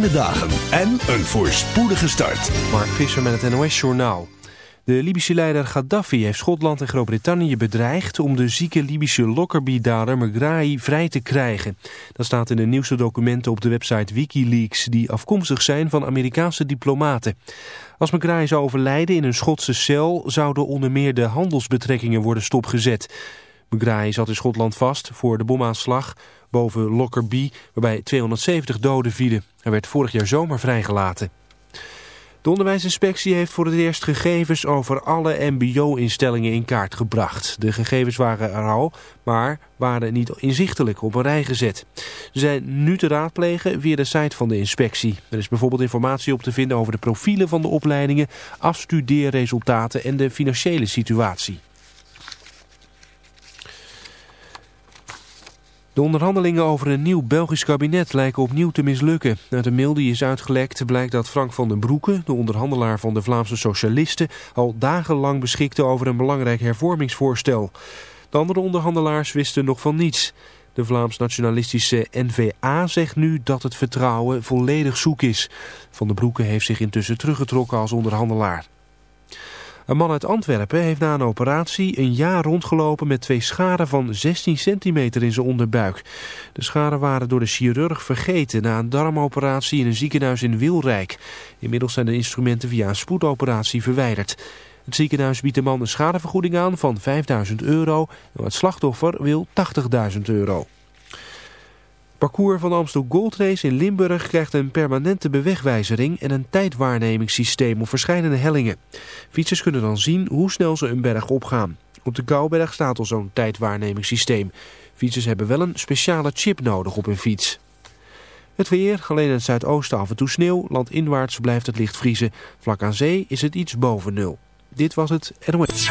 de dagen en een voorspoedige start. Mark Visser met het NOS Journaal. De Libische leider Gaddafi heeft Schotland en Groot-Brittannië bedreigd... om de zieke Libische Lockerbie-dader Megrahi vrij te krijgen. Dat staat in de nieuwste documenten op de website Wikileaks... die afkomstig zijn van Amerikaanse diplomaten. Als Megrahi zou overlijden in een Schotse cel... zouden onder meer de handelsbetrekkingen worden stopgezet... Megrahi zat in Schotland vast voor de bomaanslag boven Lockerbie, waarbij 270 doden vielen. Hij werd vorig jaar zomer vrijgelaten. De onderwijsinspectie heeft voor het eerst gegevens over alle mbo-instellingen in kaart gebracht. De gegevens waren er al, maar waren niet inzichtelijk op een rij gezet. Ze zijn nu te raadplegen via de site van de inspectie. Er is bijvoorbeeld informatie op te vinden over de profielen van de opleidingen, afstudeerresultaten en de financiële situatie. De onderhandelingen over een nieuw Belgisch kabinet lijken opnieuw te mislukken. Uit een mail die is uitgelekt blijkt dat Frank van den Broeke, de onderhandelaar van de Vlaamse Socialisten, al dagenlang beschikte over een belangrijk hervormingsvoorstel. De andere onderhandelaars wisten nog van niets. De Vlaams-nationalistische NVA zegt nu dat het vertrouwen volledig zoek is. Van den Broeke heeft zich intussen teruggetrokken als onderhandelaar. Een man uit Antwerpen heeft na een operatie een jaar rondgelopen met twee scharen van 16 centimeter in zijn onderbuik. De scharen waren door de chirurg vergeten na een darmoperatie in een ziekenhuis in Wilrijk. Inmiddels zijn de instrumenten via een spoedoperatie verwijderd. Het ziekenhuis biedt de man een schadevergoeding aan van 5000 euro het slachtoffer wil 80.000 euro parcours van Amstel Gold Race in Limburg krijgt een permanente bewegwijzering en een tijdwaarnemingssysteem op verschillende hellingen. Fietsers kunnen dan zien hoe snel ze een berg opgaan. Op de Kouberg staat al zo'n tijdwaarnemingssysteem. Fietsers hebben wel een speciale chip nodig op hun fiets. Het weer, alleen in het zuidoosten af en toe sneeuw. Landinwaarts blijft het licht vriezen. Vlak aan zee is het iets boven nul. Dit was het NOS.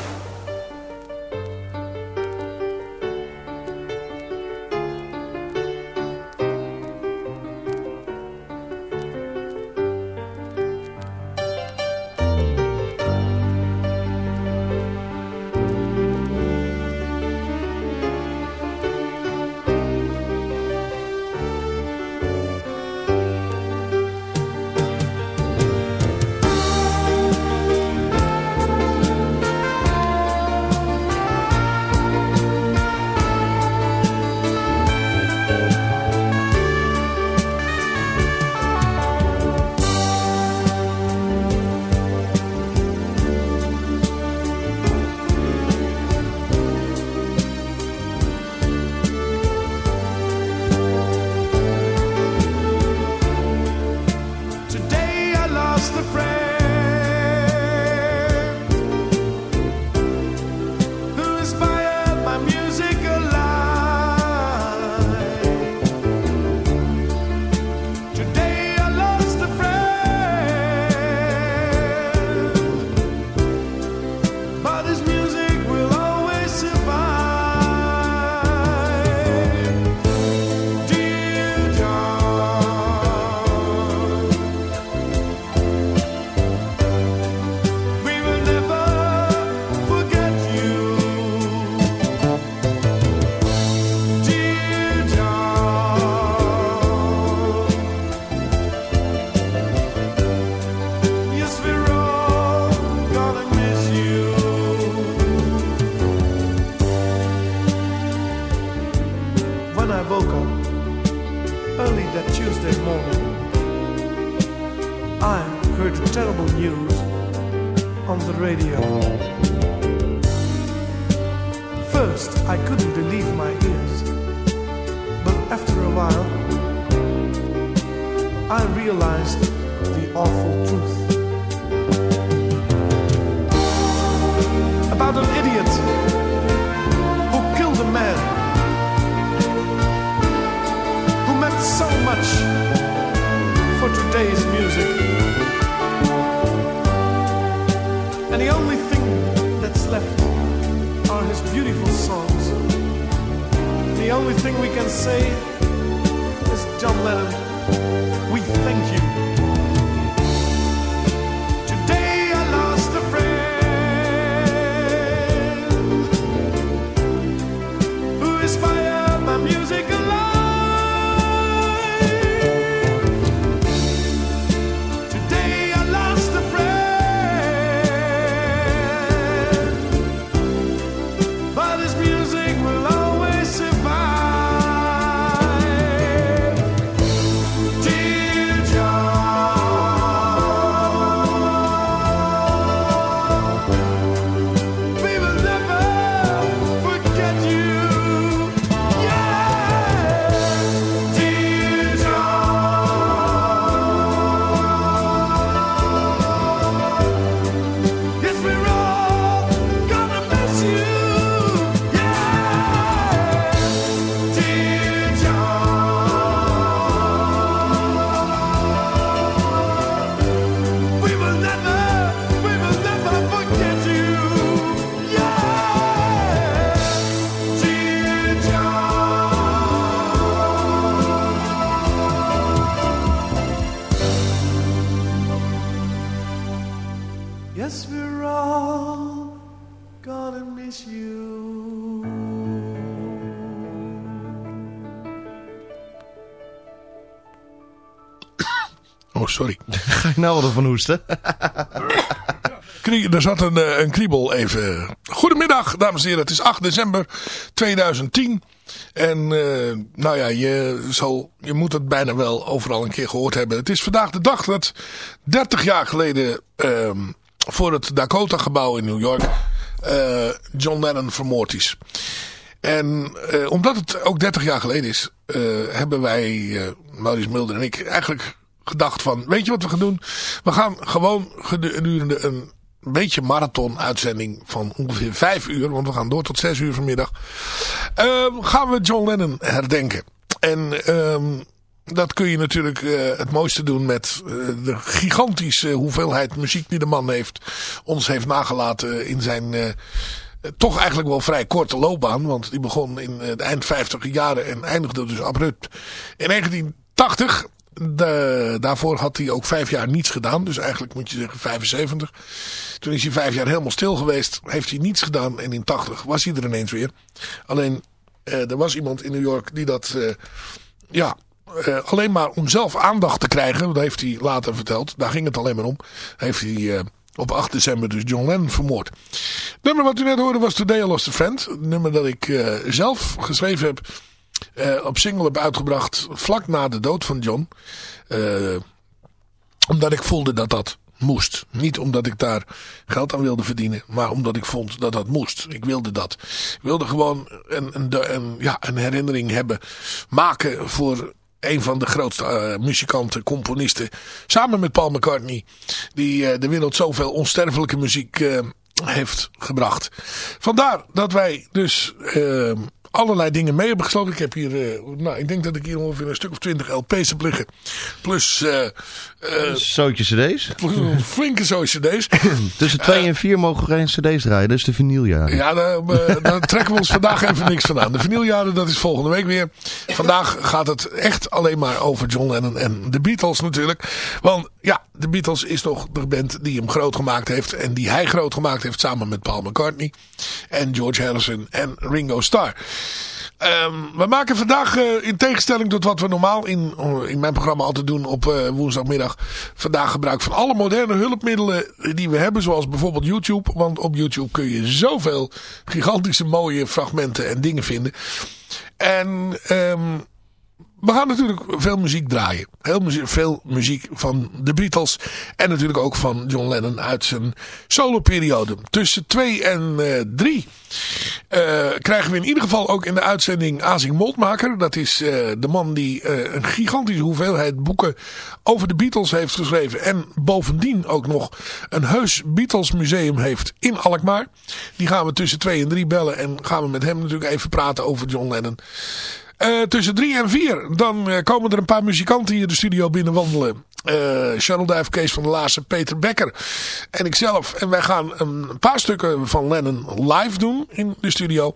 Wel van hoesten? Er zat een, eh, een kriebel even. Goedemiddag, dames en heren. Het is 8 december 2010. En eh, nou ja, je, zal, je moet het bijna wel overal een keer gehoord hebben. Het is vandaag de dag dat 30 jaar geleden ehm, voor het Dakota-gebouw in New York eh, John Lennon vermoord is. En omdat het ook 30 jaar geleden is, hebben wij, Maurice Mulder en ik, eigenlijk gedacht van, weet je wat we gaan doen? We gaan gewoon gedurende een beetje marathon uitzending van ongeveer 5 uur, want we gaan door tot 6 uur vanmiddag, ehm, gaan we John Lennon herdenken. En ehm, dat kun je natuurlijk eh, het mooiste doen met eh, de gigantische hoeveelheid muziek die de man heeft, ons heeft nagelaten in zijn... eh, toch eigenlijk wel vrij korte loopbaan. Want die begon in de eind 50 jaren en eindigde dus abrupt in 1980. De, daarvoor had hij ook vijf jaar niets gedaan. Dus eigenlijk moet je zeggen 75. Toen is hij vijf jaar helemaal stil geweest. Heeft hij niets gedaan. En in 80 was hij er ineens weer. Alleen eh, er was iemand in New York die dat... eh, ja, eh, alleen maar om zelf aandacht te krijgen. Dat heeft hij later verteld. Daar ging het alleen maar om. Heeft hij... op 8 december dus John Lennon vermoord. Het nummer wat u net hoorde was Today I Lost a Friend. Een nummer dat ik zelf geschreven heb. Eh, op single heb uitgebracht vlak na de dood van John. Eh, omdat ik voelde dat dat moest. Niet omdat ik daar geld aan wilde verdienen. Maar omdat ik vond dat dat moest. Ik wilde dat. Ik wilde gewoon een, een, ja, een herinnering hebben. Maken voor een van de grootste eh, muzikanten, componisten. Samen met Paul McCartney. Die de wereld zoveel onsterfelijke muziek heeft gebracht. Vandaar dat wij dus allerlei dingen mee hebben gesloten. Ik heb hier, eh, nou, ik denk dat ik hier ongeveer een stuk of twintig LP's heb liggen. Plus, eh eh, Zootje cd's. een flinke zo cd's. Tussen 2 en 4 mogen we geen cd's draaien. Dat is de vinyljaren. Ja, daar, eh, daar trekken we ons vandaag even niks van aan. De vinyljaren, dat is volgende week weer. Vandaag gaat het echt alleen maar over John Lennon en de Beatles natuurlijk. Want ja, de Beatles is toch de band die hem groot gemaakt heeft. En die hij groot gemaakt heeft samen met Paul McCartney. En George Harrison en Ringo Starr. Ehm, we maken vandaag, eh, in tegenstelling tot wat we normaal in, in mijn programma altijd doen op eh, woensdagmiddag, vandaag gebruik van alle moderne hulpmiddelen die we hebben, zoals bijvoorbeeld YouTube. Want op YouTube kun je zoveel gigantische mooie fragmenten en dingen vinden. En ehm, we gaan natuurlijk veel muziek draaien. Heel veel muziek van de Beatles. En natuurlijk ook van John Lennon uit zijn soloperiode. Tussen 2 en 3 uh, krijgen we in ieder geval ook in de uitzending Azing Moltmaker. Dat is uh, de man die een gigantische hoeveelheid boeken over de Beatles heeft geschreven. En bovendien ook nog een heus Beatles museum heeft in Alkmaar. Die gaan we tussen 2 en 3 bellen. En gaan we met hem natuurlijk even praten over John Lennon. Uh, tussen drie en vier, dan uh, komen er een paar muzikanten hier de studio binnenwandelen. Uh, Charles Duif, Kees van der Laassen, Peter Becker en ikzelf. En wij gaan een paar stukken van Lennon live doen in de studio.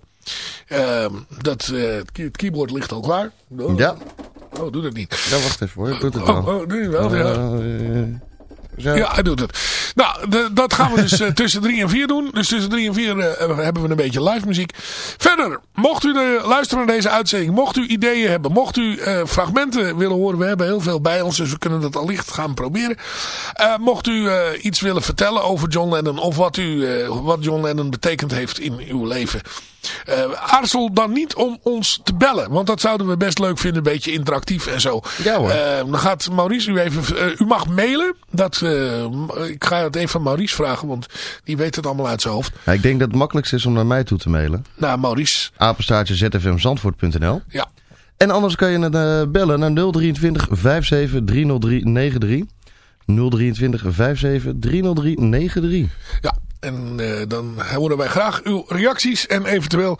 dat, het keyboard ligt al klaar. Oh, ja. Oh, doe dat niet. Ja, wacht even hoor. Doe het wel. Oh, oh doe je wel, ja. Zo. Ja, hij doet het. Nou, de, dat gaan we dus uh, tussen drie en vier doen. Dus tussen drie en vier uh, hebben we een beetje live muziek. Verder, mocht u de, luisteren naar deze uitzending. Mocht u ideeën hebben. Mocht u uh, fragmenten willen horen. We hebben heel veel bij ons. Dus we kunnen dat allicht gaan proberen. mocht u iets willen vertellen over John Lennon. Of wat, u, wat John Lennon betekend heeft in uw leven. Uh, aarzel dan niet om ons te bellen. Want dat zouden we best leuk vinden. Een beetje interactief en zo. Ja hoor. Uh, dan gaat Maurice u even... Uh, u mag mailen. Dat, ik ga het even van Maurice vragen. Want die weet het allemaal uit zijn hoofd. Ja, ik denk dat het makkelijkste is om naar mij toe te mailen. Naar Maurice. Apenstaartje zfmzandvoort.nl Ja. En anders kan je het bellen naar 023 57 303 93. 023 57 303 93. Ja, en uh, dan horen wij graag uw reacties en eventueel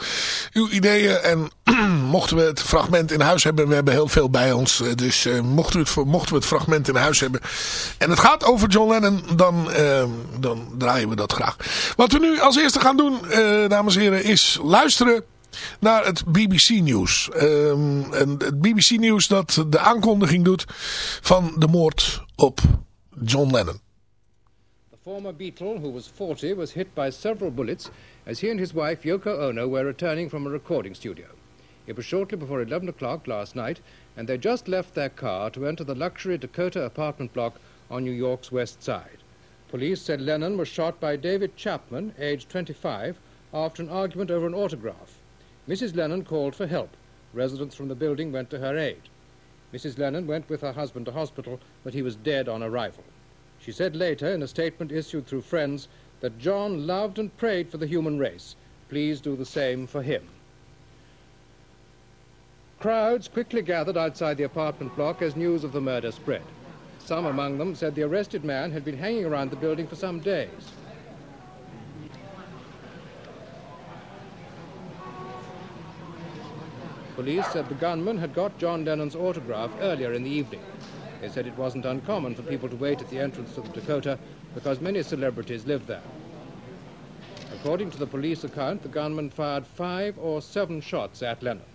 uw ideeën. En mochten we het fragment in huis hebben, we hebben heel veel bij ons. Dus uh, mochten, we het, mochten we het fragment in huis hebben en het gaat over John Lennon, dan, dan draaien we dat graag. Wat we nu als eerste gaan doen, dames en heren, is luisteren naar het BBC Nieuws. Um, het BBC Nieuws dat de aankondiging doet van de moord op John Lennon. Former Beatle, who was 40, was hit by several bullets as he and his wife Yoko Ono were returning from a recording studio. It was shortly before 11 o'clock last night, and they just left their car to enter the luxury Dakota apartment block on New York's west side. Police said Lennon was shot by David Chapman, aged 25, after an argument over an autograph. Mrs. Lennon called for help. Residents from the building went to her aid. Mrs. Lennon went with her husband to hospital, but he was dead on arrival. She said later, in a statement issued through friends, that John loved and prayed for the human race. Please do the same for him. Crowds quickly gathered outside the apartment block as news of the murder spread. Some among them said the arrested man had been hanging around the building for some days. Police said the gunman had got John Lennon's autograph earlier in the evening. They said it wasn't uncommon for people to wait at the entrance to the Dakota because many celebrities lived there. According to the police account, the gunman fired five or seven shots at Lennon.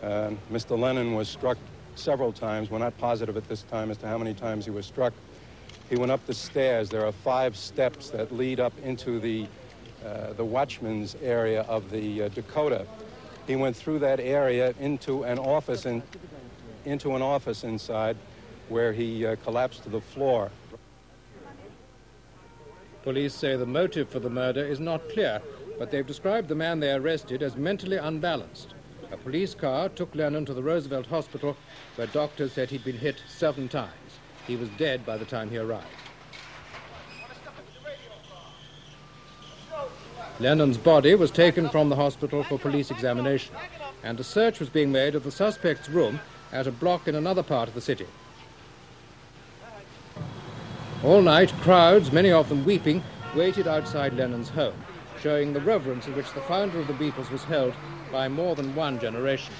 Uh, Mr. Lennon was struck several times. We're not positive at this time as to how many times he was struck. He went up the stairs. There are five steps that lead up into the, uh, the watchman's area of the uh, Dakota. He went through that area into an office and into an office inside where he uh, collapsed to the floor. Police say the motive for the murder is not clear, but they've described the man they arrested as mentally unbalanced. A police car took Lennon to the Roosevelt Hospital, where doctors said he'd been hit seven times. He was dead by the time he arrived. Lennon's body was taken from the hospital for police examination, and a search was being made of the suspect's room at a block in another part of the city. All night, crowds, many of them weeping, waited outside Lennon's home, showing the reverence in which the founder of the Beatles was held by more than one generation.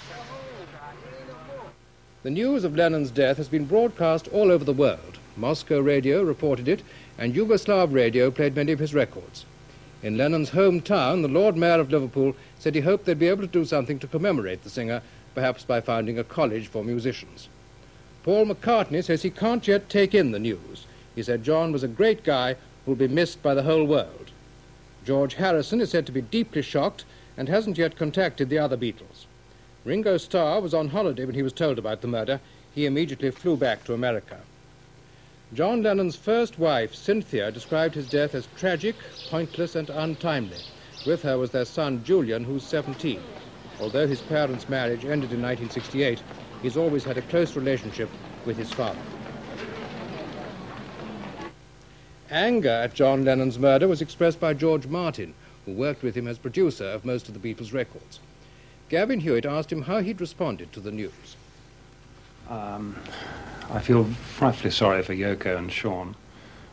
The news of Lennon's death has been broadcast all over the world. Moscow radio reported it, and Yugoslav radio played many of his records. In Lennon's hometown, the Lord Mayor of Liverpool said he hoped they'd be able to do something to commemorate the singer, perhaps by founding a college for musicians. Paul McCartney says he can't yet take in the news. He said John was a great guy who'll be missed by the whole world. George Harrison is said to be deeply shocked and hasn't yet contacted the other Beatles. Ringo Starr was on holiday when he was told about the murder. He immediately flew back to America. John Lennon's first wife, Cynthia, described his death as tragic, pointless, and untimely. With her was their son, Julian, who's 17. Although his parents' marriage ended in 1968, he's always had a close relationship with his father. Anger at John Lennon's murder was expressed by George Martin, who worked with him as producer of most of the Beatles' records. Gavin Hewitt asked him how he'd responded to the news. Um, I feel frightfully sorry for Yoko and Sean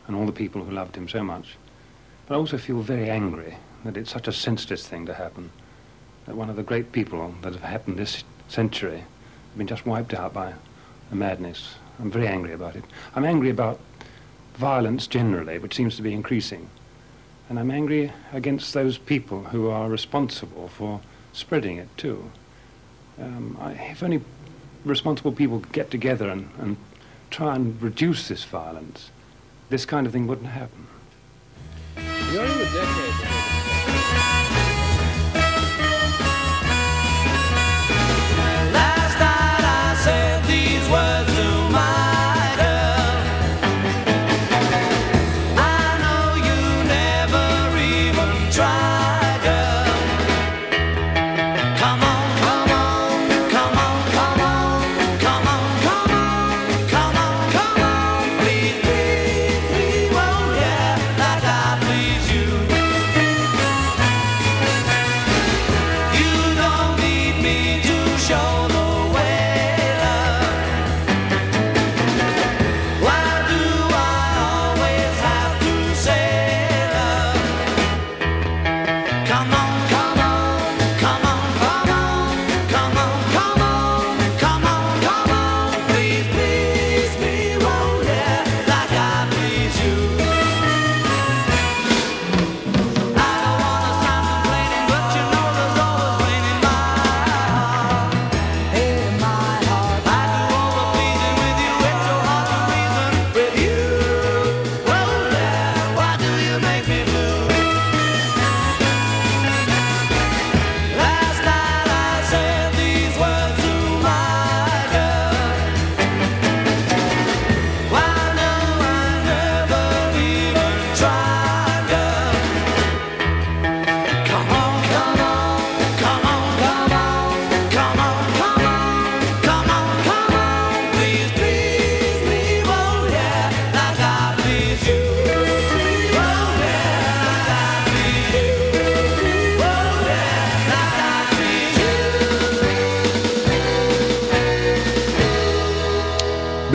and all the people who loved him so much. But I also feel very angry that it's such a senseless thing to happen. That one of the great people that have happened this century have been just wiped out by a madness. I'm very angry about it. I'm angry about violence generally, which seems to be increasing. And I'm angry against those people who are responsible for spreading it too. Um, I, if only responsible people could get together and, and try and reduce this violence, this kind of thing wouldn't happen. The decade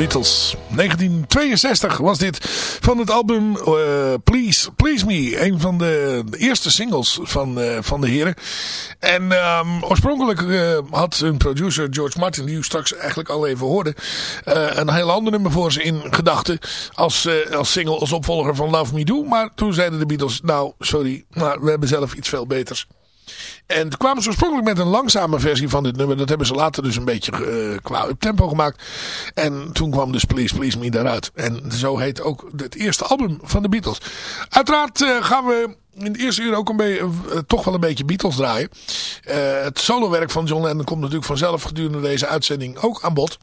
Beatles. 1962 was dit van het album eh, Please, Please Me. Een van de, eerste singles van, eh, van de heren. En ehm, oorspronkelijk eh, had hun producer George Martin, die u straks eigenlijk al even hoorde, een heel ander nummer voor ze in gedachten. Als, als single, als opvolger van Love Me Do. Maar toen zeiden de Beatles, nou sorry, maar we hebben zelf iets veel beters. En kwamen ze oorspronkelijk met een langzame versie van dit nummer. Dat hebben ze later dus een beetje eh, qua tempo gemaakt. En toen kwam dus Please Please Me daaruit. En zo heet ook het eerste album van de Beatles. Uiteraard eh, gaan we in het eerste uur ook een beetje, eh, toch wel een beetje Beatles draaien. Het solowerk van John Lennon komt natuurlijk vanzelf gedurende deze uitzending ook aan bod.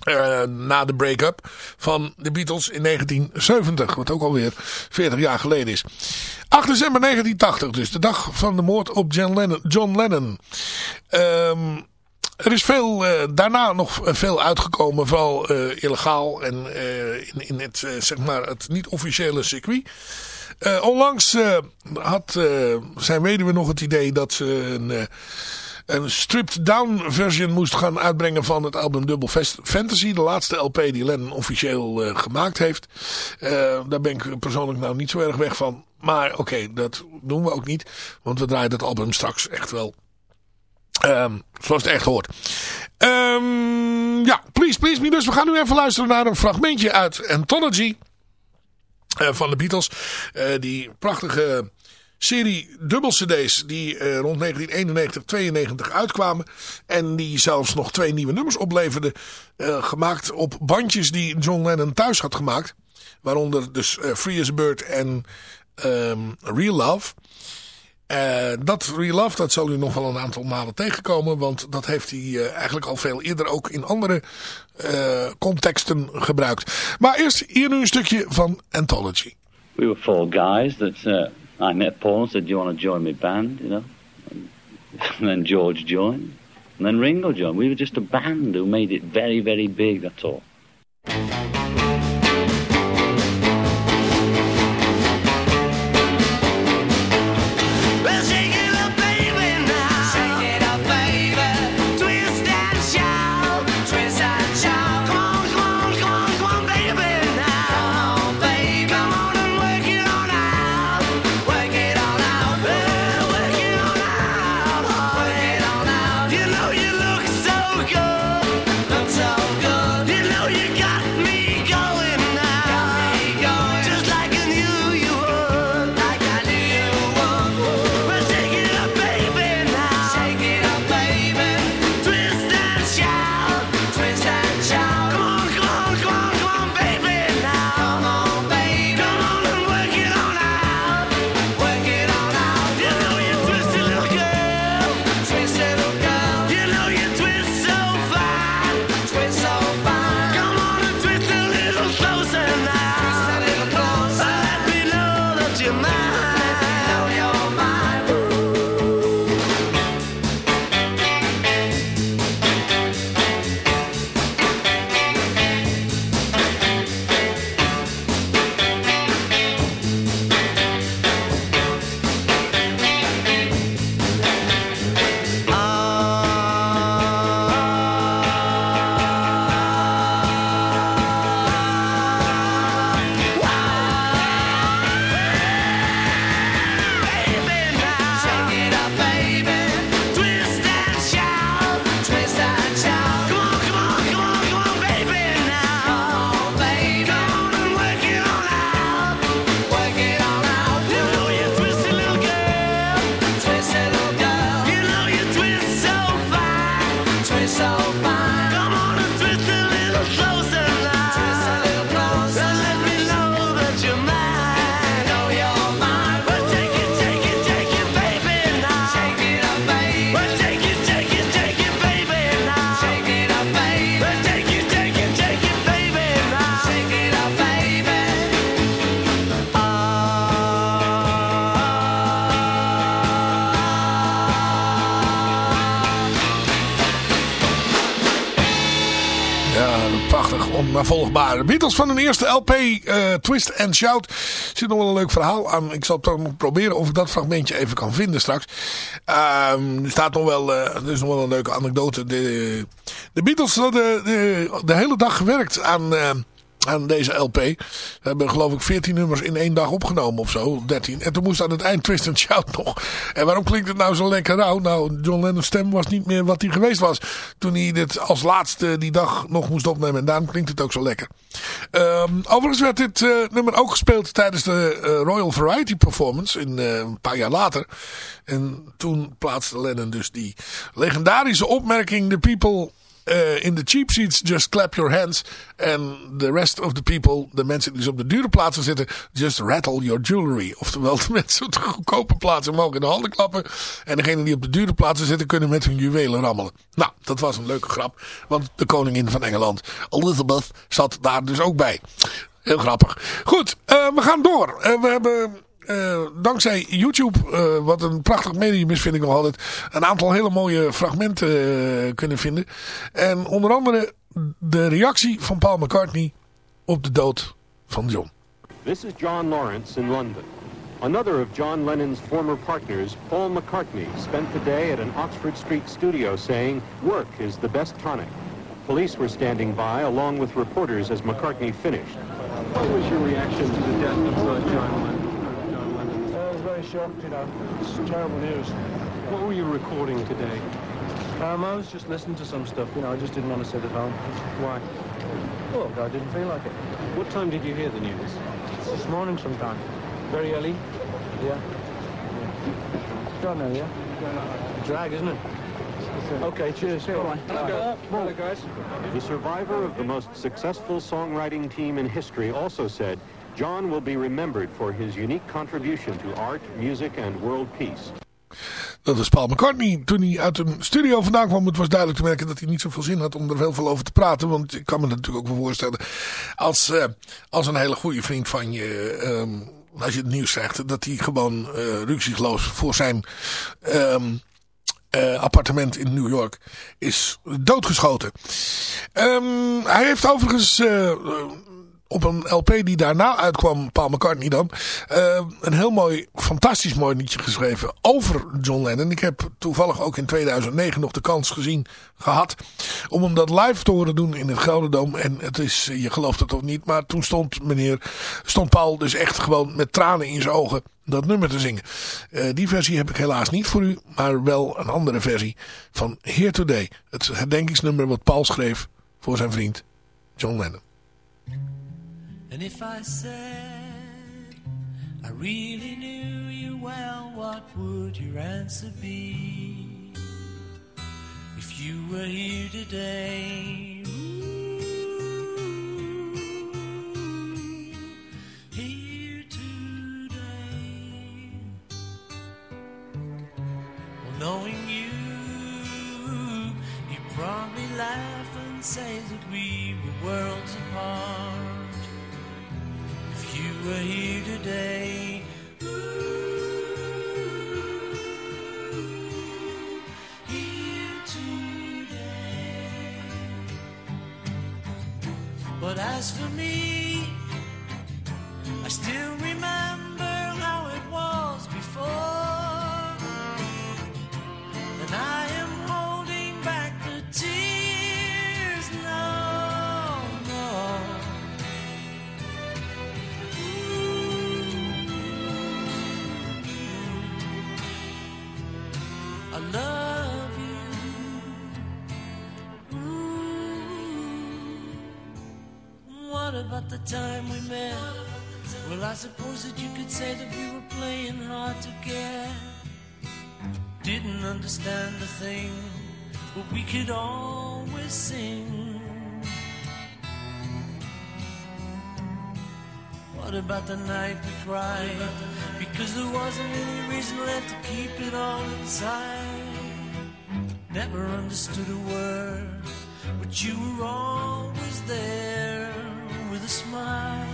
Eh, na de break-up van de Beatles in 1970. Wat ook alweer 40 jaar geleden is. 8 december 1980 dus. De dag van de moord op John Lennon. Ehm, er is veel, eh, daarna nog veel uitgekomen. Vooral eh, illegaal. En in, in het, zeg maar, het niet-officiële circuit. Onlangs had zijn weduwe nog het idee dat ze een... een stripped down version moest gaan uitbrengen van het album Double Fantasy. De laatste LP die Lennon officieel eh, gemaakt heeft. Eh, daar ben ik persoonlijk nou niet zo erg weg van. Maar oké, dat doen we ook niet. Want we draaien dat album straks echt wel ehm, zoals het echt hoort. Ehm, ja, please, please me. Dus we gaan nu even luisteren naar een fragmentje uit Anthology eh, van de Beatles. Eh, die prachtige serie dubbel cd's die eh, rond 1991, 92 uitkwamen. En die zelfs nog twee nieuwe nummers opleverden. eh, gemaakt op bandjes die John Lennon thuis had gemaakt. Waaronder dus eh, Free as a Bird en ehm, Real Love. Dat Real Love, dat zal u nog wel een aantal malen tegenkomen. Want dat heeft hij eigenlijk al veel eerder ook in andere contexten gebruikt. Maar eerst hier nu een stukje van Anthology. we were four guys that uh, I met Paul and said, "Do you want to join my band?" You know, and then George joined. And then Ringo joined. We were just a band who made it very, very big, that's all. Onnavolgbaar. Beatles van hun eerste LP, eh, Twist and Shout. Er zit nog wel een leuk verhaal aan. Ik zal toch proberen of ik dat fragmentje even kan vinden straks. Ehm, er staat nog wel, eh, er is nog wel een leuke anekdote. De, de Beatles hadden de, de hele dag gewerkt aan... aan deze LP. We hebben geloof ik 14 nummers in één dag opgenomen of zo. 13. En toen moest aan het eind Twist and Shout nog. En waarom klinkt het nou zo lekker rauw? Nou, John Lennon's stem was niet meer wat hij geweest was. Toen hij dit als laatste die dag nog moest opnemen. En daarom klinkt het ook zo lekker. Ehm, overigens werd dit eh, nummer ook gespeeld tijdens de eh, Royal Variety Performance. In, eh, een paar jaar later. En toen plaatste Lennon dus die legendarische opmerking. The people eh, in the cheap seats just clap your hands. And the rest of the people, de mensen die dus op de dure plaatsen zitten, just rattle your jewelry. Oftewel, de mensen op de goedkope plaatsen mogen in de handen klappen. En degenen die op de dure plaatsen zitten kunnen met hun juwelen rammelen. Nou, dat was een leuke grap. Want de koningin van Engeland, Elizabeth, zat daar dus ook bij. Heel grappig. Goed, eh, we gaan door. Eh, we hebben eh, dankzij YouTube, eh, wat een prachtig medium is vind ik nog altijd, een aantal hele mooie fragmenten eh, kunnen vinden. En onder andere de reactie van Paul McCartney op de dood van John. This is John Lawrence in London. Another of John Lennon's former partners, Paul McCartney, spent the day at an Oxford Street studio saying, work is the best tonic. Police were standing by along with reporters as McCartney finished. What was your reaction to the death of uh, John Lennon? I was very shocked, you know. It's terrible news. What were you recording today? Um, I was just listening to some stuff, you know, I just didn't want to sit at home. Why? Well, I didn't feel like it. What time did you hear the news? This morning sometime. Very early. Yeah. Don't know, yeah? Drag, isn't it? Okay, cheers. Bye. Hello, guys. The survivor of the most successful songwriting team in history also said, John will be remembered for his unique contribution to art, music, and world peace. Dat is Paul McCartney. Toen hij uit een studio vandaan kwam, het was duidelijk te merken dat hij niet zoveel zin had om er heel veel over te praten. Want ik kan me dat natuurlijk ook wel voorstellen. Als, eh, als een hele goede vriend van je, ehm, als je het nieuws krijgt, dat hij gewoon uh, voor zijn, ehm, eh, appartement in New York is doodgeschoten. Ehm, hij heeft overigens op een LP die daarna uitkwam, Paul McCartney dan, eh, een heel mooi, fantastisch mooi liedje geschreven over John Lennon. Ik heb toevallig ook in 2009 nog de kans gezien, gehad, om hem dat live te horen doen in het Gelderdoom. En het is, je gelooft het of niet, maar toen stond meneer, stond Paul dus echt gewoon met tranen in zijn ogen dat nummer te zingen. Eh, die versie heb ik helaas niet voor u, maar wel een andere versie van Here Today. Het herdenkingsnummer wat Paul schreef voor zijn vriend John Lennon. And if I said I really knew you well, what would your answer be? If you were here today, ooh, here today. Well, knowing you, you'd probably laugh and say that we were worlds apart. You were here today, ooh, here today. But as for me, I still remember how it was before. And I about the time we met? Well, I suppose that you could say that we were playing hard to get. Didn't understand a thing, but we could always sing. What about the night we cried? Because there wasn't any reason left to keep it all inside. Never understood a word, but you were always there with a smile.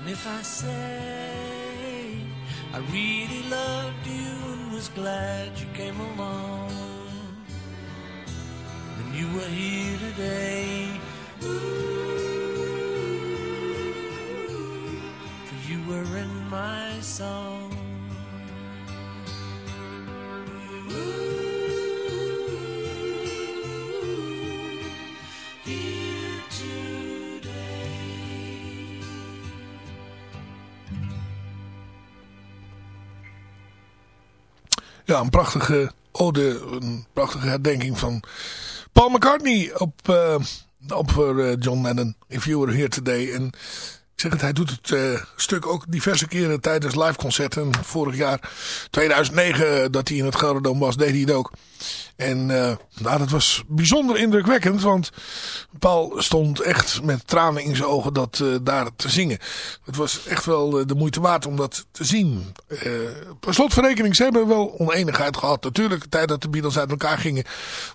And if I say I really loved you and was glad you came along, then you were here today. For you were in my song. Ja, een prachtige ode, een prachtige herdenking van Paul McCartney op, eh, op voor eh, John Lennon. If You Were Here Today. En hij doet het eh, stuk ook diverse keren tijdens liveconcerten. Vorig jaar, 2009, dat hij in het Gelderdoom was, deed hij het ook. En eh, nou, dat was bijzonder indrukwekkend, want Paul stond echt met tranen in zijn ogen dat eh, daar te zingen. Het was echt wel de moeite waard om dat te zien. Per slotverrekening, ze hebben wel oneenigheid gehad. Natuurlijk, tijd dat de Beatles uit elkaar gingen,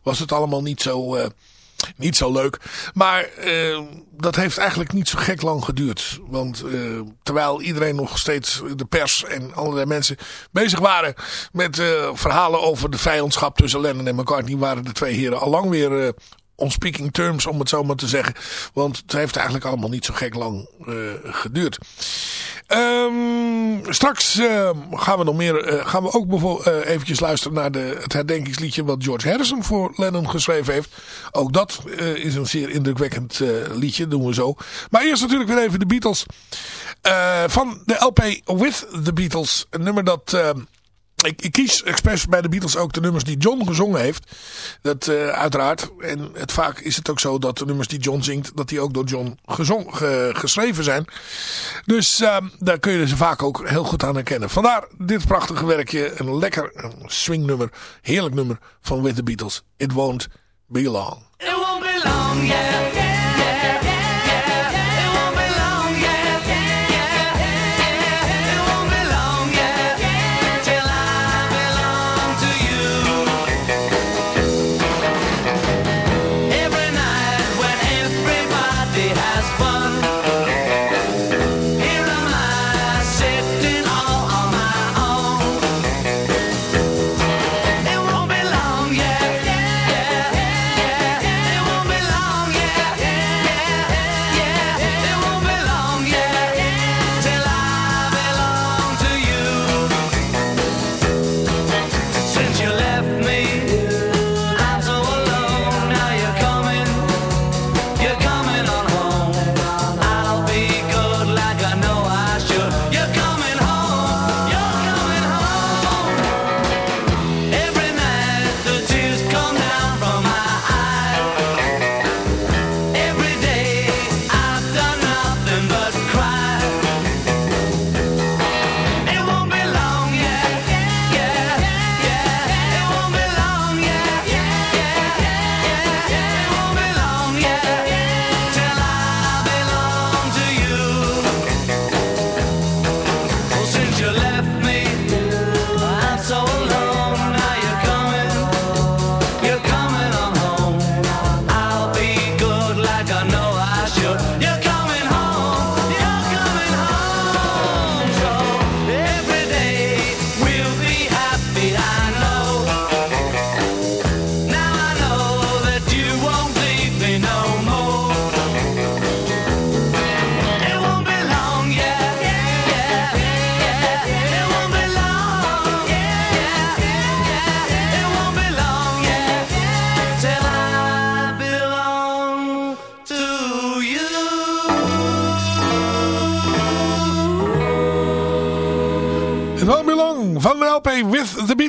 was het allemaal niet zo... niet zo leuk. Maar eh, dat heeft eigenlijk niet zo gek lang geduurd. Want eh, terwijl iedereen nog steeds, de pers en allerlei mensen bezig waren met eh, verhalen over de vijandschap tussen Lennon en McCartney, waren de twee heren al lang weer on speaking terms, om het zo maar te zeggen. Want het heeft eigenlijk allemaal niet zo gek lang geduurd. Ehm, straks eh, gaan we nog meer, eh, gaan we ook bijvoorbeeld eh, eventjes luisteren naar de, het herdenkingsliedje wat George Harrison voor Lennon geschreven heeft. Ook dat eh, is een zeer indrukwekkend liedje, doen we zo. Maar eerst natuurlijk weer even de Beatles. Van de LP With the Beatles. Een nummer dat... ik, ik kies expres bij de Beatles ook de nummers die John gezongen heeft. Dat eh, uiteraard. En het, vaak is het ook zo dat de nummers die John zingt, dat die ook door John geschreven zijn. Dus eh, daar kun je ze vaak ook heel goed aan herkennen. Vandaar dit prachtige werkje. Een lekker swingnummer. Heerlijk nummer van With the Beatles. It Won't Be Long. It won't be long, yeah,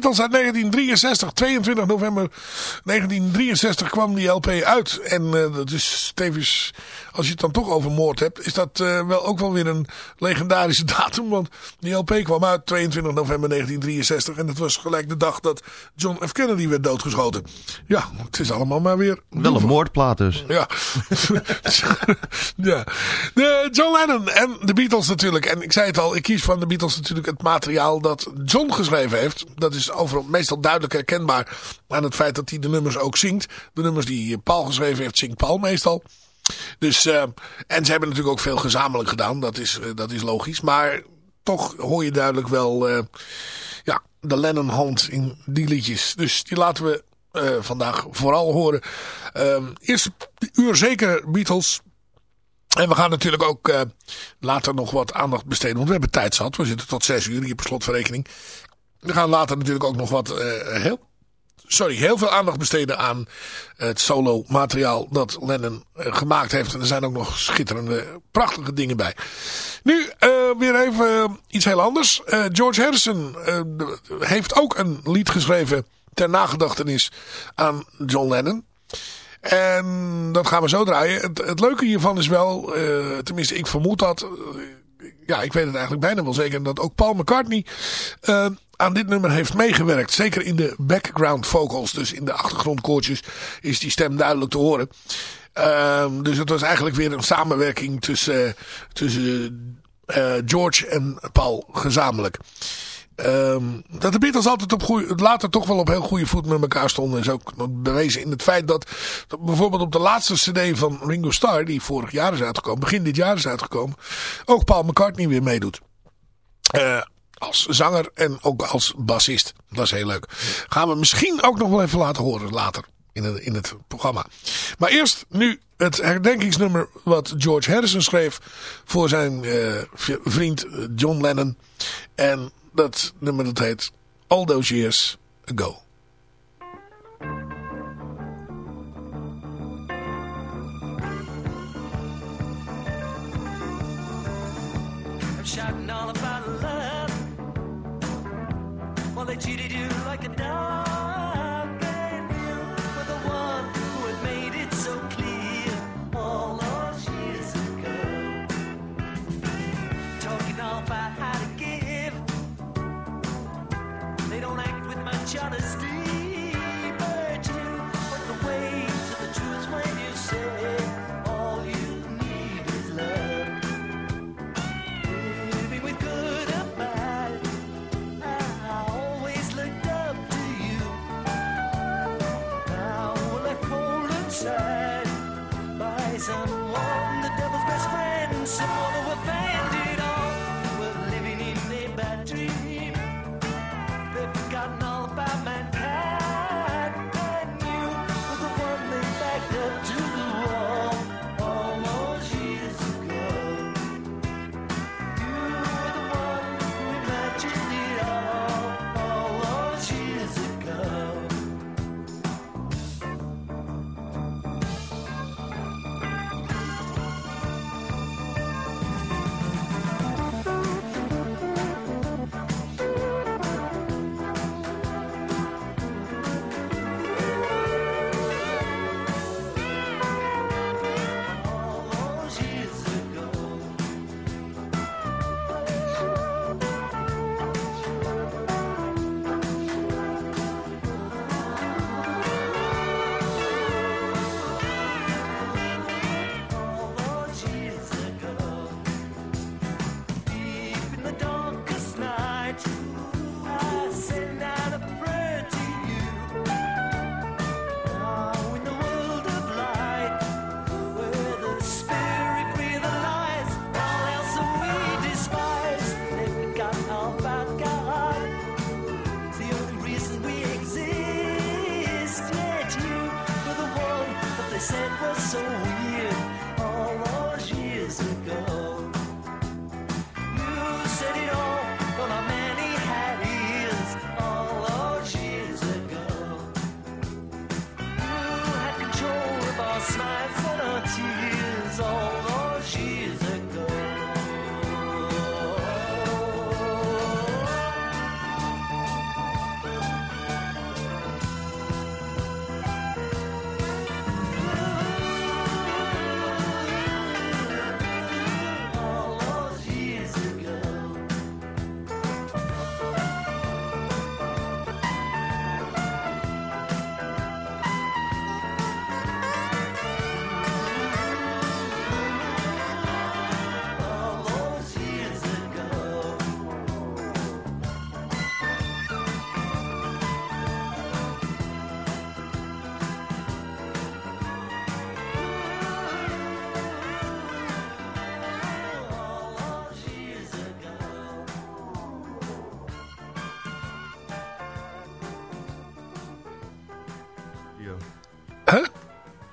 Beatles uit 1963. 22 november 1963 kwam die LP uit. En uh, dat is tevens, als je het dan toch over moord hebt, is dat uh, wel ook wel weer een legendarische datum. Want die LP kwam uit 22 november 1963. En dat was gelijk de dag dat John F. Kennedy werd doodgeschoten. Ja, het is allemaal maar weer... Wel een moordplaat dus. Ja. ja. De John Lennon en de Beatles natuurlijk. En ik zei het al, ik kies van de Beatles natuurlijk het materiaal dat John geschreven heeft. Dat is overal meestal duidelijk herkenbaar aan het feit dat hij de nummers ook zingt. De nummers die Paul geschreven heeft, zingt Paul meestal. Dus, uh, en ze hebben natuurlijk ook veel gezamenlijk gedaan. Dat is, uh, dat is logisch. Maar toch hoor je duidelijk wel uh, ja, de Lennon-hand in die liedjes. Dus die laten we vandaag vooral horen. Uh, eerst uur zeker Beatles. En we gaan natuurlijk ook later nog wat aandacht besteden. Want we hebben tijd zat. We zitten tot zes uur hier per slotverrekening. We gaan later natuurlijk ook nog wat heel, sorry, heel veel aandacht besteden aan het solo materiaal dat Lennon uh, gemaakt heeft. En er zijn ook nog schitterende, prachtige dingen bij. Nu weer even iets heel anders. George Harrison heeft ook een lied geschreven ter nagedachtenis aan John Lennon. En dat gaan we zo draaien. Het, het leuke hiervan is wel, tenminste ik vermoed dat, ja ik weet het eigenlijk bijna wel zeker, dat ook Paul McCartney aan dit nummer heeft meegewerkt. Zeker in de background vocals, dus in de achtergrondkoortjes is die stem duidelijk te horen. dus het was eigenlijk weer een samenwerking tussen, tussen George en Paul gezamenlijk. Um, dat de Beatles altijd op goeie, later toch wel op heel goede voet met elkaar stonden. Is ook bewezen in het feit dat, dat bijvoorbeeld op de laatste cd van Ringo Starr, die vorig jaar is uitgekomen, begin dit jaar is uitgekomen, ook Paul McCartney weer meedoet. Uh, als zanger en ook als bassist. Dat is heel leuk. Gaan we misschien ook nog wel even laten horen later in het, in het programma. Maar eerst nu het herdenkingsnummer wat George Harrison schreef voor zijn uh, vriend John Lennon. En dat nummer dat heet All Those Years Ago.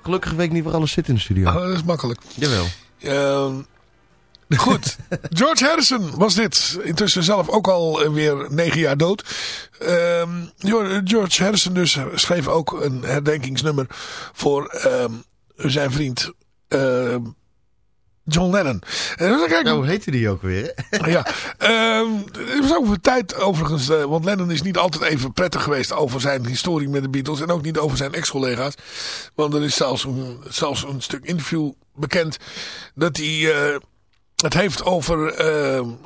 Gelukkig weet ik niet waar alles zit in de studio. Oh, dat is makkelijk. Jawel. Ehm, goed. George Harrison was dit. Intussen zelf ook al eh, weer negen jaar dood. Ehm, George Harrison dus schreef ook een herdenkingsnummer voor ehm, zijn vriend ehm, John Lennon. Kijk, Hoe heette die ook weer? ja, ehm, het was over tijd overigens, eh, want Lennon is niet altijd even prettig geweest over zijn historie met de Beatles en ook niet over zijn ex-collega's. Want er is zelfs een, zelfs een stuk interview bekend dat hij eh, het heeft over,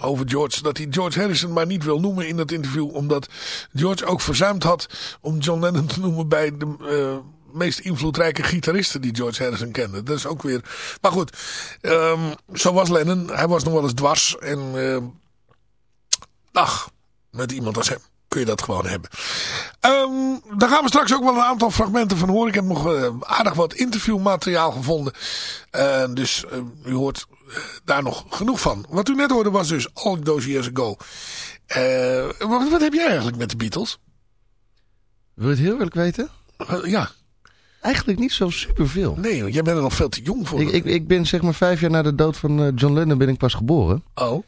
over George, dat hij George Harrison maar niet wil noemen in dat interview, omdat George ook verzuimd had om John Lennon te noemen bij de... meest invloedrijke gitaristen die George Harrison kende. Dat is ook weer... Maar goed, ehm, zo was Lennon. Hij was nog wel eens dwars. En ehm, ach, met iemand als hem kun je dat gewoon hebben. Ehm daar gaan we straks ook wel een aantal fragmenten van horen. Ik heb nog eh, aardig wat interviewmateriaal gevonden. Eh, dus eh, u hoort daar nog genoeg van. Wat u net hoorde was dus All Those Years Ago. Wat, wat heb jij eigenlijk met de Beatles? Wil je het heel eerlijk weten? Ja. Eigenlijk niet zo superveel. Nee, want jij bent er nog veel te jong voor. Ik, ik, ik ben zeg maar vijf jaar na de dood van eh, John Lennon ben ik pas geboren. Oh.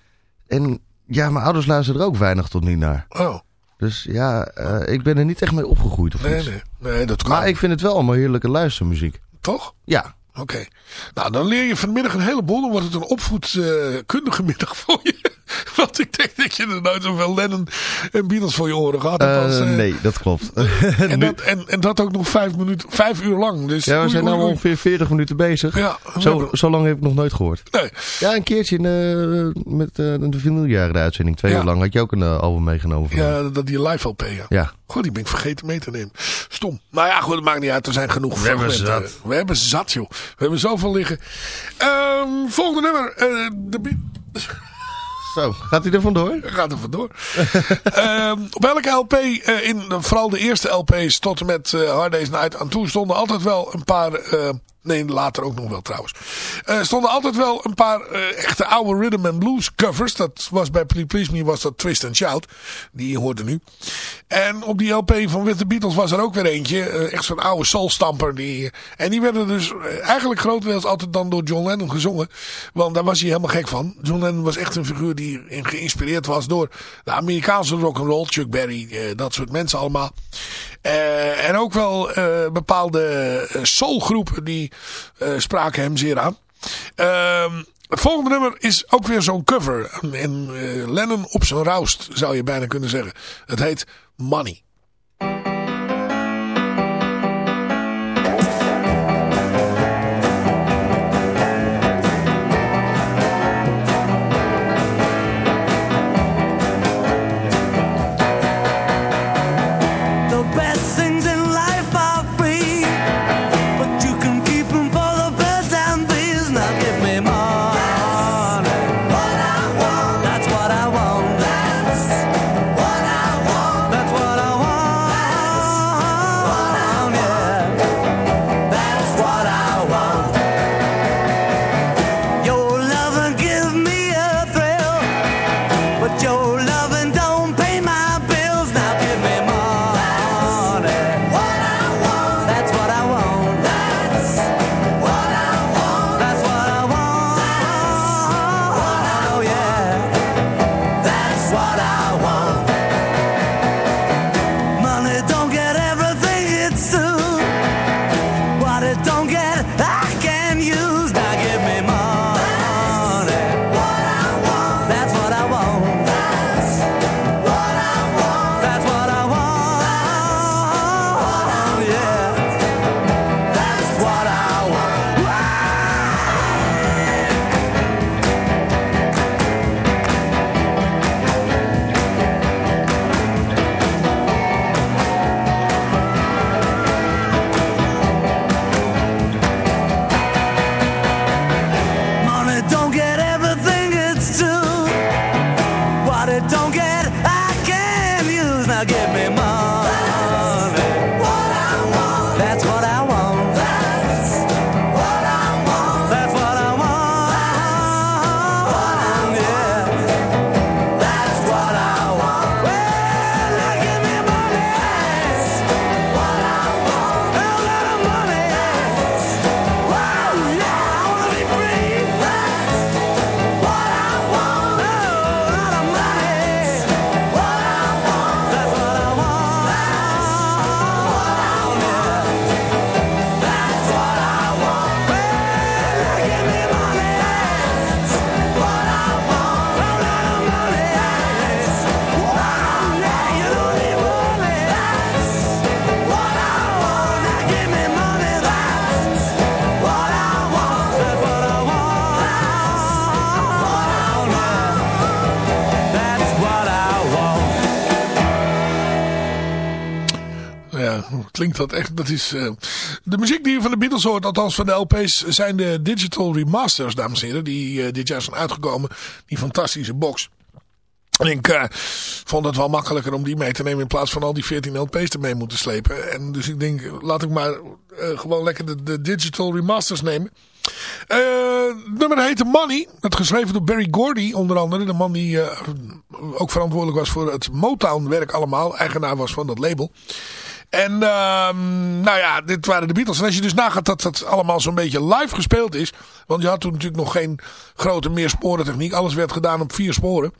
En ja, mijn ouders luisteren er ook weinig tot niet naar. Oh. Dus ja, eh, ik ben er niet echt mee opgegroeid of Nee, iets. nee. Nee, dat kan. Maar ik vind het wel allemaal heerlijke luistermuziek. Toch? Ja. Oké. Nou, dan leer je vanmiddag een heleboel. Dan wordt het een opvoedkundige middag voor je. Want ik denk dat je er nooit zoveel Lennon en Beatles voor je oren gehad hebt. Eh, eh, nee, dat klopt. En, dat, en, en dat ook nog vijf, minuten, vijf uur lang. Dus ja, we oei, zijn nu ongeveer 40 minuten bezig. Ja, zo, hebben- zo lang heb ik nog nooit gehoord. Nee. Ja, een keertje in, eh, met eh, de vinyljaren uitzending. Twee Ja. uur lang had je ook een album meegenomen. Van Ja, dat die live LP, ja. Ja. Goh, die ben ik vergeten mee te nemen. Stom. Nou ja, goed, het maakt niet uit. Er zijn genoeg We hebben fragmenten. zat. We hebben zat, joh. We hebben zoveel liggen. Ehm, volgende nummer. eh, de Zo, gaat hij er vandoor? Gaat er vandoor. Ehm, op elke LP, eh, in, vooral de eerste LP's tot en met eh Hard Day's Night aan toe, stonden altijd wel een paar... nee, later ook nog wel trouwens. Eh, stonden altijd wel een paar eh, echte oude rhythm and blues covers. Dat was bij Please Please Me was dat Twist and Shout. Die hoorde nu. En op die LP van With the Beatles was er ook weer eentje. eh, echt zo'n oude soulstamper. Die, en die werden dus eigenlijk grotendeels altijd dan door John Lennon gezongen. Want daar was hij helemaal gek van. John Lennon was echt een figuur die geïnspireerd was door de Amerikaanse rock'n'roll. Chuck Berry, dat soort mensen allemaal. En ook wel bepaalde soulgroepen die spraken hem zeer aan. Ehm, het volgende nummer is ook weer zo'n cover. En, eh, Lennon op zijn roust zou je bijna kunnen zeggen. Het heet Money. Dat echt. Dat is, eh, de muziek die je van de Beatles hoort, althans van de LP's, zijn de Digital Remasters, dames en heren. Die eh, dit jaar zijn uitgekomen. Die fantastische box. Ik eh, vond het wel makkelijker om die mee te nemen in plaats van al die 14 LP's ermee moeten slepen. En dus ik denk, laat ik maar gewoon lekker de, de Digital Remasters nemen. Het nummer heette Money. Het geschreven door Barry Gordy onder andere. De man die ook verantwoordelijk was voor het Motown werk allemaal. Eigenaar was van dat label. En ehm, nou ja, dit waren de Beatles. En als je dus nagaat dat dat allemaal zo'n beetje live gespeeld is. Want je had toen natuurlijk nog geen grote meersporentechniek. Alles werd gedaan op vier sporen.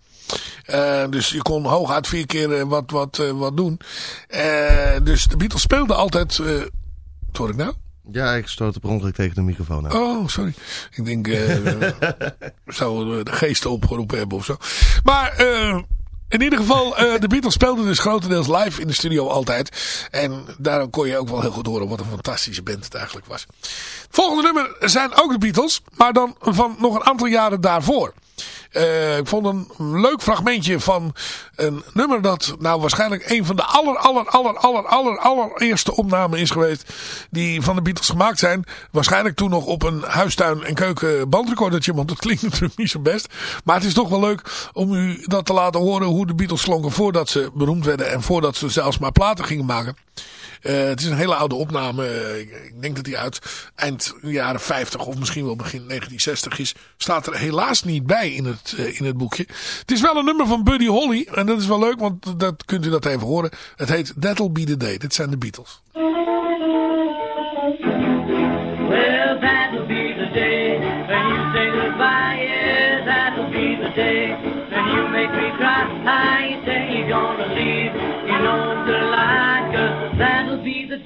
Eh, dus je kon hooguit vier keer eh, wat, wat, eh, wat doen. Eh, dus de Beatles speelden altijd... eh wat hoor ik nou? Ja, ik stoot per ongeluk tegen de microfoon aan. Oh, sorry. Ik denk, eh zou de geesten opgeroepen hebben of zo. Maar in ieder geval, eh, de Beatles speelden dus grotendeels live in de studio altijd. En daar kon je ook wel heel goed horen wat een fantastische band het eigenlijk was. Volgende nummer zijn ook de Beatles, maar dan van nog een aantal jaren daarvoor. Eh, ik vond een leuk fragmentje van een nummer dat nou waarschijnlijk een van de aller, aller, aller, aller, aller, allereerste opnamen is geweest die van de Beatles gemaakt zijn. Waarschijnlijk toen nog op een huistuin- en keuken bandrecordertje, want dat klinkt natuurlijk niet zo best. Maar het is toch wel leuk om u dat te laten horen hoe de Beatles klonken voordat ze beroemd werden en voordat ze zelfs maar platen gingen maken. Eh, het is een hele oude opname. Ik, ik denk dat die uit eind jaren 50 of misschien wel begin 1960 is. Staat er helaas niet bij in het, eh, in het boekje. Het is wel een nummer van Buddy Holly. En dat is wel leuk, want dat kunt u dat even horen. Het heet That'll Be The Day. Dit zijn de Beatles. Well, that'll be the day when you say goodbye. Yeah, that'll be the day when you make me cry. You say you're gonna leave. You know it's a lie, 'cause the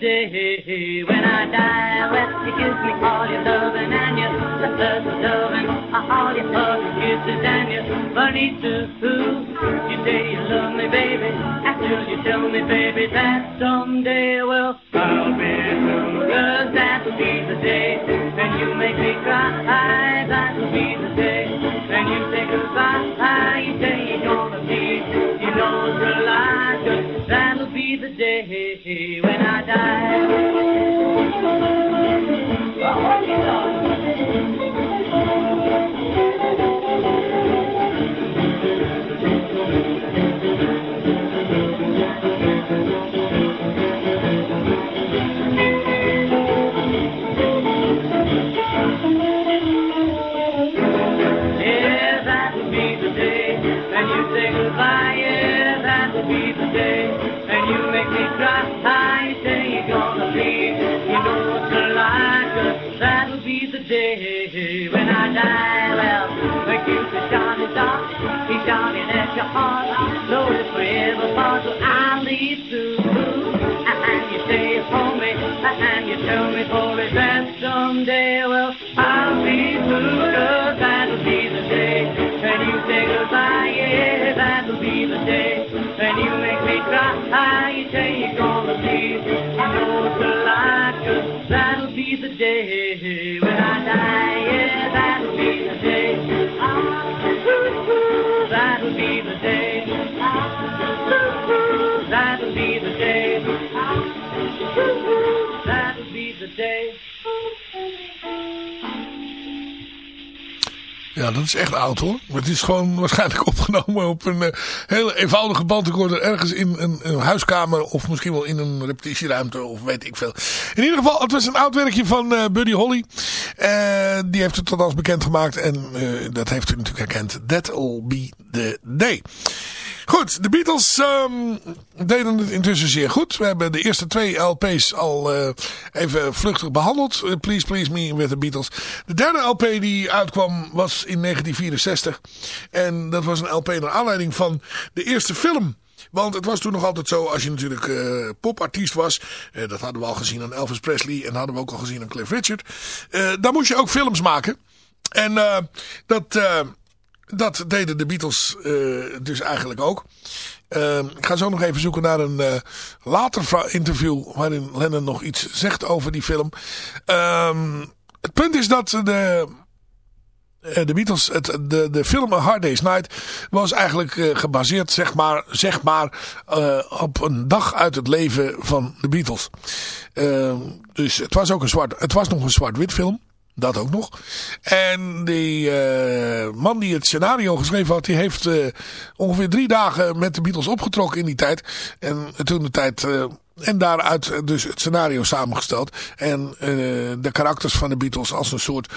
day when I die. Well, you give me all your loving and your loving, all your hugs, kisses and your funny too. You say you love me, baby, until you tell me, baby, that someday, well, I'll be through. 'Cause that'll be the day when you make me cry. That'll be the day when cry, you say you're gonna you know it's a lie, Ja, dat is echt oud hoor. Het is gewoon waarschijnlijk opgenomen op een eh, hele eenvoudige bandrecorder ergens in een, een huiskamer of misschien wel in een repetitieruimte of weet ik veel. In ieder geval, het was een oud werkje van eh, Buddy Holly. Eh, die heeft het althans bekendgemaakt en eh, dat heeft u natuurlijk herkend. That'll be the day. De Beatles ehm, deden het intussen zeer goed. We hebben de eerste twee LP's al eh, even vluchtig behandeld. Eh, Please Please Me met de Beatles. De derde LP die uitkwam was in 1964. En dat was een LP naar aanleiding van de eerste film. Want het was toen nog altijd zo, als je natuurlijk eh, popartiest was. dat hadden we al gezien aan Elvis Presley en hadden we ook al gezien aan Cliff Richard. eh, dan moest je ook films maken. En dat... dat deden de Beatles eh, dus eigenlijk ook. Eh, ik ga zo nog even zoeken naar een eh, later interview waarin Lennon nog iets zegt over die film. Ehm, het punt is dat de, eh, de Beatles, het, de, de film Hard Day's Night was eigenlijk gebaseerd zeg maar, zeg maar op een dag uit het leven van de Beatles. Eh, dus het was ook een zwart, het was nog een zwart-wit film. Dat ook nog. En die eh, man die het scenario geschreven had, die heeft eh, ongeveer drie dagen met de Beatles opgetrokken in die tijd. En toen de tijd... eh, en daaruit dus het scenario samengesteld. En de karakters van de Beatles als een soort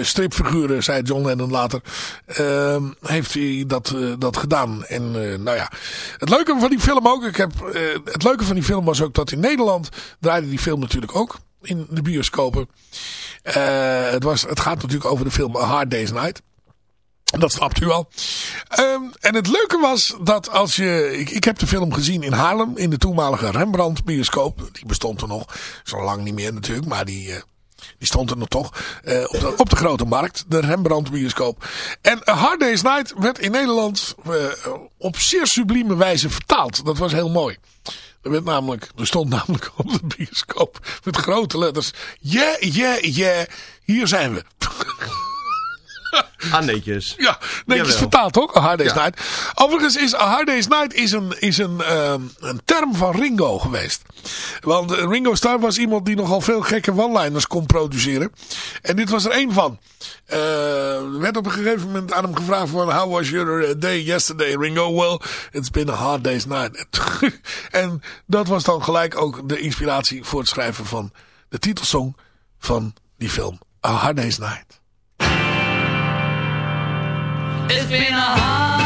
stripfiguren, zei John Lennon later, heeft hij dat, dat gedaan. En nou ja, het leuke van die film ook, ik heb, het leuke van die film was ook dat in Nederland draaide die film natuurlijk ook in de bioscopen. Eh, het, was, het gaat natuurlijk over de film Hard Day's Night. Dat snapt u al. Ehm, en het leuke was dat als je... Ik, ik heb de film gezien in Haarlem. In de toenmalige Rembrandt bioscoop. Die bestond er nog. Zo lang niet meer natuurlijk. Maar die, eh, die stond er nog toch. eh, op, de, op de Grote Markt. De Rembrandt bioscoop. En Hard Day's Night werd in Nederland op zeer sublieme wijze vertaald. Dat was heel mooi. Werd namelijk, er stond namelijk op de bioscoop met grote letters. Yeah, yeah, yeah. Hier zijn we. Ah, netjes. Ja, netjes vertaald ook. A Hard Day's Ja. Night. Overigens is A Hard Day's Night is een, is een, ehm, een term van Ringo geweest. Want eh, Ringo Starr was iemand die nogal veel gekke one-liners kon produceren. En dit was er één van. Eh, er werd op een gegeven moment aan hem gevraagd van... How was your eh, day yesterday, Ringo? Well, it's been a hard day's night. en dat was dan gelijk ook de inspiratie voor het schrijven van de titelsong van die film. A Hard Day's Night. It's been a hard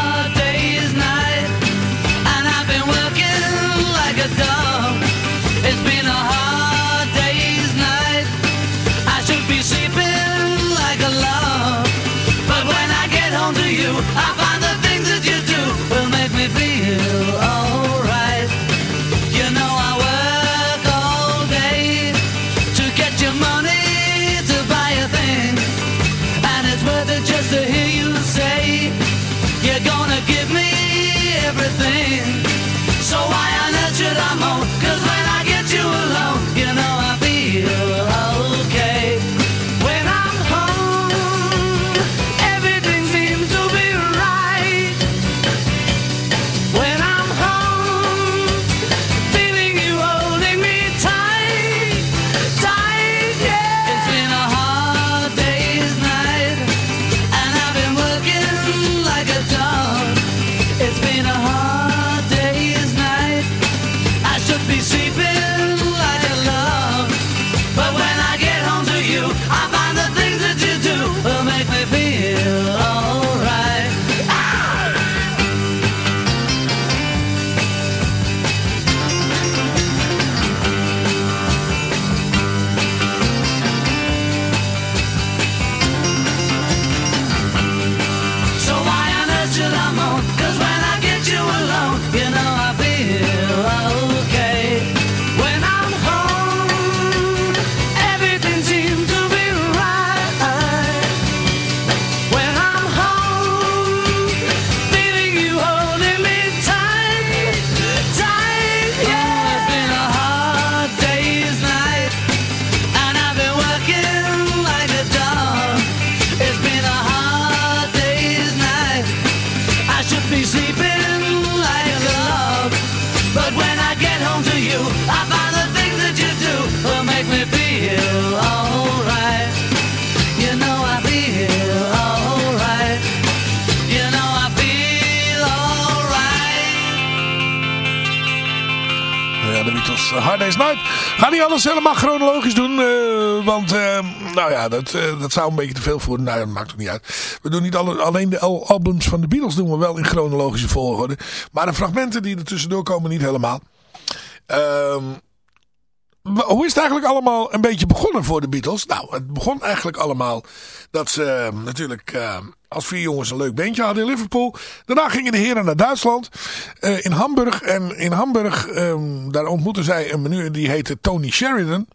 eh, dat zou een beetje te veel voor. Nou, dat maakt ook niet uit. We doen niet alle, alleen de al- albums van de Beatles doen we wel in chronologische volgorde. Maar de fragmenten die er tussendoor komen niet helemaal. Ehm, hoe is het eigenlijk allemaal een beetje begonnen voor de Beatles? Nou, het begon eigenlijk allemaal dat ze eh, natuurlijk eh, als vier jongens een leuk bandje hadden in Liverpool. Daarna gingen de heren naar Duitsland, eh, in Hamburg. En in Hamburg, ehm, daar ontmoetten zij een meneer die heette Tony Sheridan.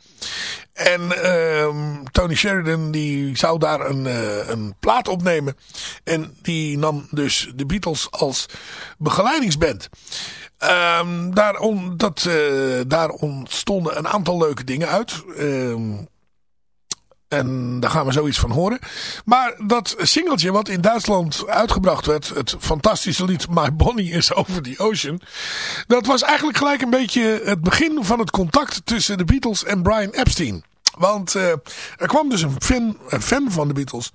En ehm, Tony Sheridan die zou daar een, eh, een plaat opnemen. En die nam dus de Beatles als begeleidingsband. Ehm, daar, dat, eh, daar ontstonden een aantal leuke dingen uit. En daar gaan we zoiets van horen. Maar dat singeltje wat in Duitsland uitgebracht werd. Het fantastische lied My Bonnie is Over the Ocean. Dat was eigenlijk gelijk een beetje het begin van het contact tussen de Beatles en Brian Epstein. Want uh, er kwam dus een fan, een fan van de Beatles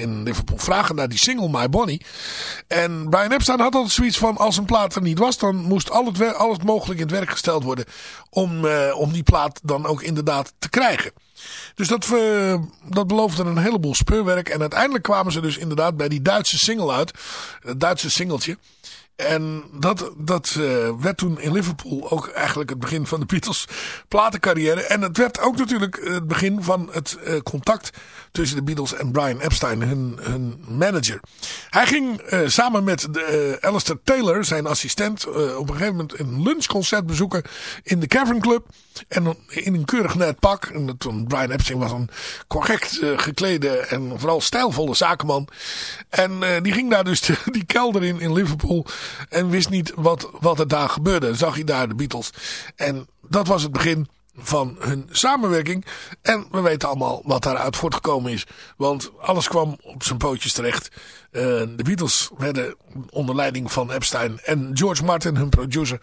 in Liverpool vragen naar die single My Bonnie. En Brian Epstein had altijd zoiets van als een plaat er niet was dan moest al het, alles mogelijk in het werk gesteld worden om, uh, om die plaat dan ook inderdaad te krijgen. Dus dat, uh, dat beloofde een heleboel speurwerk. En uiteindelijk kwamen ze dus inderdaad bij die Duitse single uit. Het Duitse singeltje. En dat, dat uh, werd toen in Liverpool ook eigenlijk het begin van de Beatles platencarrière. En het werd ook natuurlijk het begin van het uh, contact tussen de Beatles en Brian Epstein, hun, hun manager. Hij ging uh, samen met de, Alistair Taylor, zijn assistent, op een gegeven moment een lunchconcert bezoeken in de Cavern Club. En in een keurig net pak. En toen Brian Epstein was een correct geklede en vooral stijlvolle zakenman. En die ging daar dus die kelder in in Liverpool. En wist niet wat, wat er daar gebeurde. Zag hij daar de Beatles. En dat was het begin van hun samenwerking. En we weten allemaal wat daaruit voortgekomen is. Want alles kwam op zijn pootjes terecht. Uh, de Beatles werden onder leiding van Epstein en George Martin, hun producer...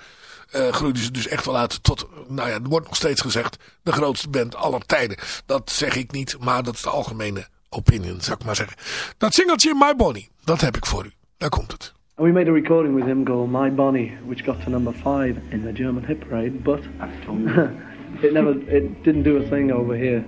Uh, groeiden ze dus echt wel uit tot, nou ja, er wordt nog steeds gezegd, de grootste band aller tijden. Dat zeg ik niet, maar dat is de algemene opinion, zou ik maar zeggen. Dat singeltje My Bonnie, dat heb ik voor u. Daar komt het. And we made a recording with him called My Bonnie, which got to number five in the German hit parade, but it never, it didn't do a thing over here.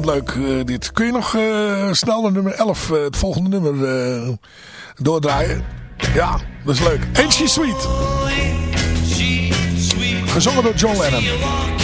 Ontzettend leuk eh, dit. Kun je nog eh, snel naar nummer 11, eh, het volgende nummer, doordraaien? Ja, dat is leuk. Ain't She Sweet. Gezongen door John Lennon.